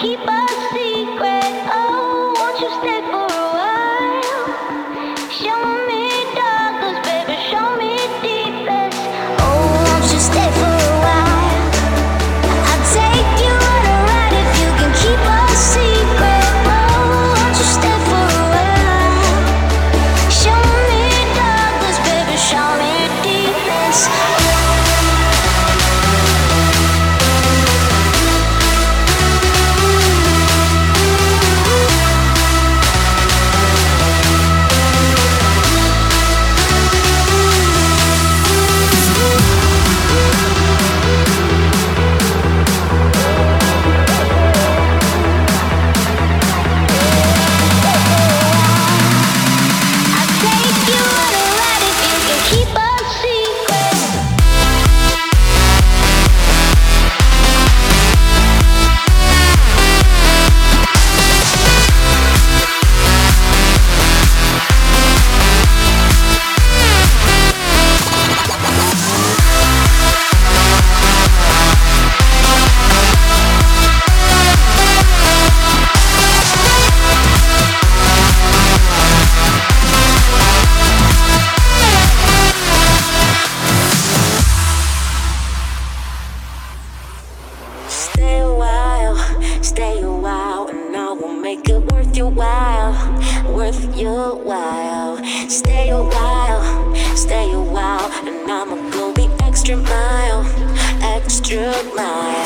keep up. make it worth your while, worth your while. Stay a while, stay a while, and I'ma go the extra mile, extra mile.